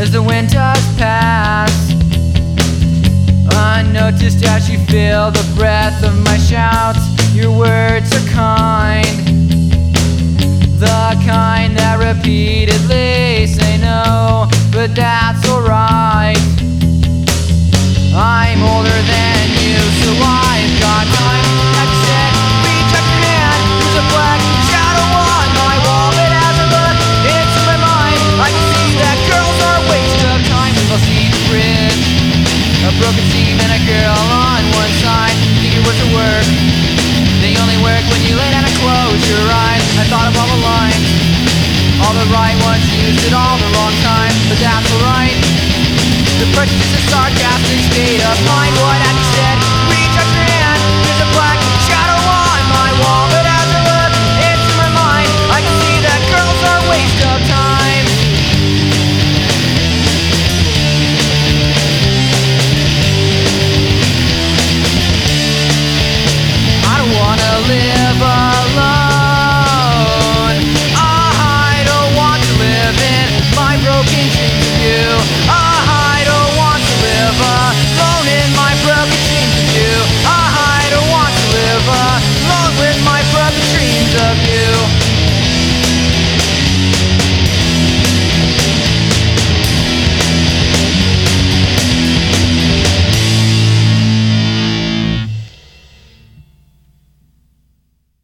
as the wind does pass. Unnoticed as you feel the breath of my shouts, your words are kind. The kind that repeatedly say no, but that's alright. I'm older than you, so I've got time. Work. They only work when you lay down and close your eyes. I thought of all the lines, all the right ones used at all the wrong time, but that's alright. The prejudice is sarcastic state of mind. What have you said?